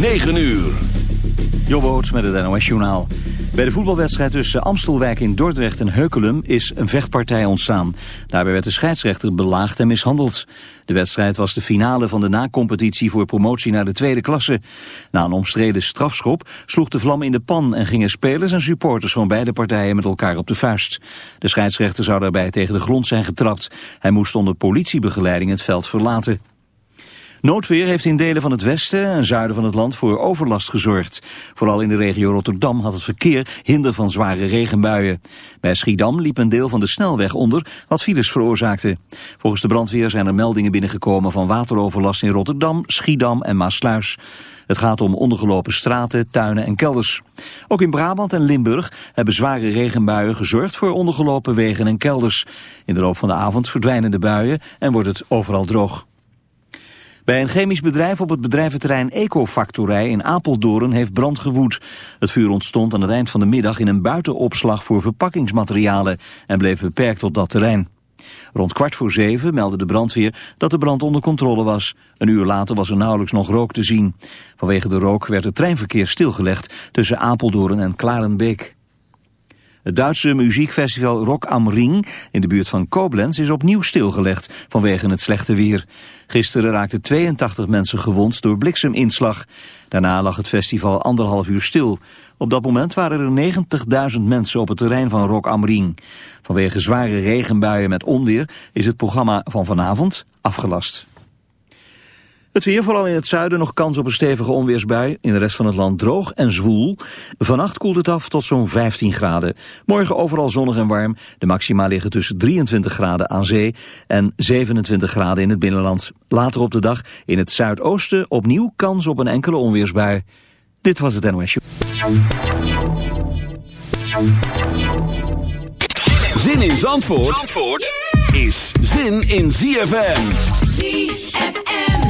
9 uur. Jobboot met het NOS Journaal. Bij de voetbalwedstrijd tussen Amstelwijk in Dordrecht en Heukelum is een vechtpartij ontstaan. Daarbij werd de scheidsrechter belaagd en mishandeld. De wedstrijd was de finale van de na-competitie voor promotie naar de tweede klasse. Na een omstreden strafschop sloeg de vlam in de pan en gingen spelers en supporters van beide partijen met elkaar op de vuist. De scheidsrechter zou daarbij tegen de grond zijn getrapt. Hij moest onder politiebegeleiding het veld verlaten. Noodweer heeft in delen van het westen en zuiden van het land voor overlast gezorgd. Vooral in de regio Rotterdam had het verkeer hinder van zware regenbuien. Bij Schiedam liep een deel van de snelweg onder, wat files veroorzaakte. Volgens de brandweer zijn er meldingen binnengekomen van wateroverlast in Rotterdam, Schiedam en Maasluis. Het gaat om ondergelopen straten, tuinen en kelders. Ook in Brabant en Limburg hebben zware regenbuien gezorgd voor ondergelopen wegen en kelders. In de loop van de avond verdwijnen de buien en wordt het overal droog. Bij een chemisch bedrijf op het bedrijventerrein Ecofactorij in Apeldoorn heeft brand gewoed. Het vuur ontstond aan het eind van de middag in een buitenopslag voor verpakkingsmaterialen en bleef beperkt tot dat terrein. Rond kwart voor zeven meldde de brandweer dat de brand onder controle was. Een uur later was er nauwelijks nog rook te zien. Vanwege de rook werd het treinverkeer stilgelegd tussen Apeldoorn en Klarenbeek. Het Duitse muziekfestival Rock am Ring in de buurt van Koblenz is opnieuw stilgelegd vanwege het slechte weer. Gisteren raakten 82 mensen gewond door blikseminslag. Daarna lag het festival anderhalf uur stil. Op dat moment waren er 90.000 mensen op het terrein van Rock am Ring. Vanwege zware regenbuien met onweer is het programma van vanavond afgelast. Het weer, vooral in het zuiden, nog kans op een stevige onweersbui. In de rest van het land droog en zwoel. Vannacht koelt het af tot zo'n 15 graden. Morgen overal zonnig en warm. De maxima liggen tussen 23 graden aan zee en 27 graden in het binnenland. Later op de dag in het zuidoosten opnieuw kans op een enkele onweersbui. Dit was het NOS Show. Zin in Zandvoort, Zandvoort is zin in ZFM. ZFM.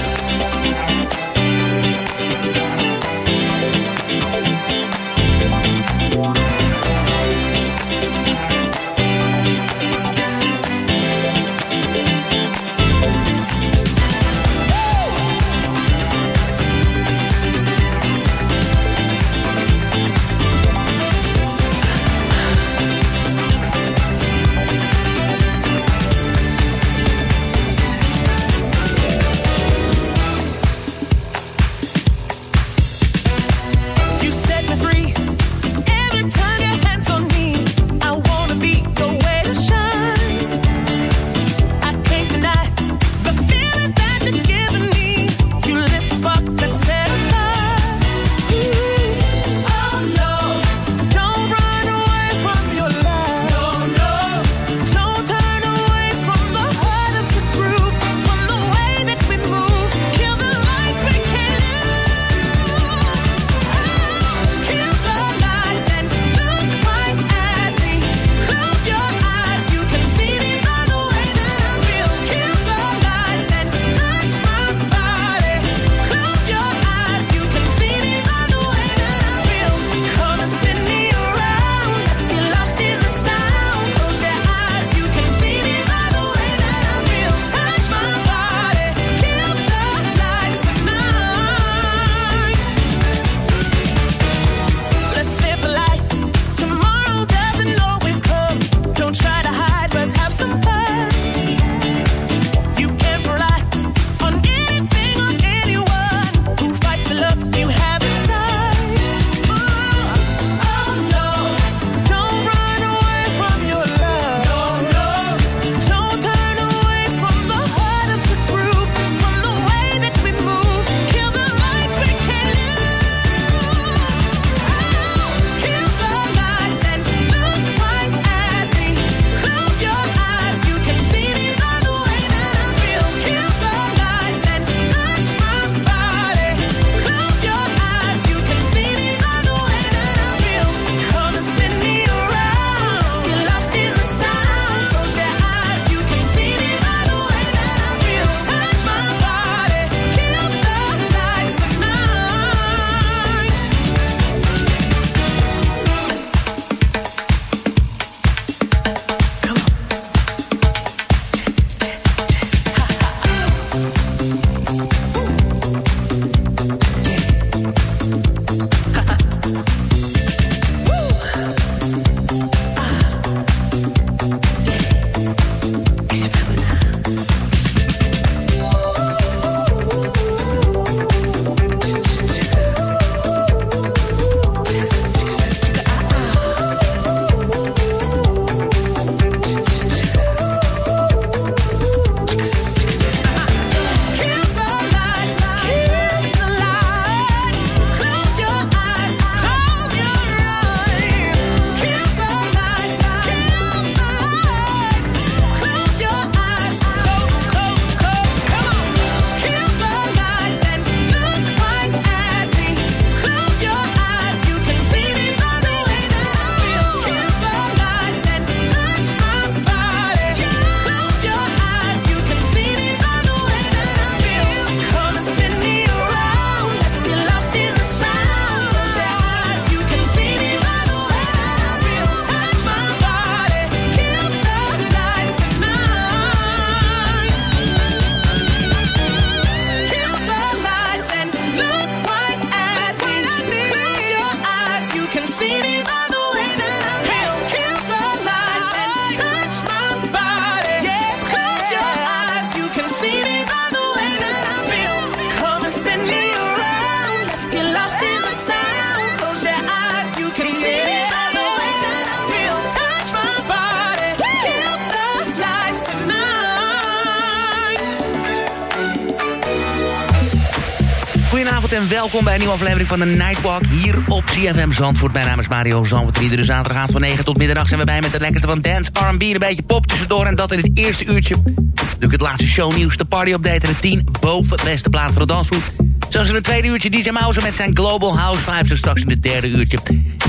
En welkom bij een nieuwe aflevering van de Nightwalk hier op CFM Zandvoort. Mijn naam is Mario Zandvoort. Iedere zaterdagavond van 9 tot middernacht zijn we bij met het lekkerste van dance, R&B, een beetje pop tussendoor. En dat in het eerste uurtje. Natuurlijk het laatste shownieuws, de party-update en de 10 boven het beste plaats van de danshoed. Zoals in het tweede uurtje DJ Mouse met zijn Global House Vibes. En straks in het derde uurtje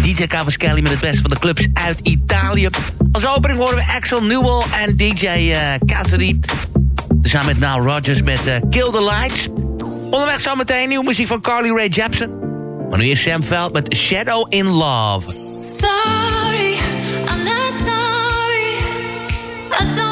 DJ Cavaschelli met het beste van de clubs uit Italië. Als opening horen we Axel Newell en DJ uh, eh, Cassidy. Samen met Now Rogers met eh, Kill the Lights. Onderweg zometeen nieuwe muziek van Carly Rae Jepsen. Maar nu is Sam Veld met Shadow in Love. Sorry, I'm not sorry. I don't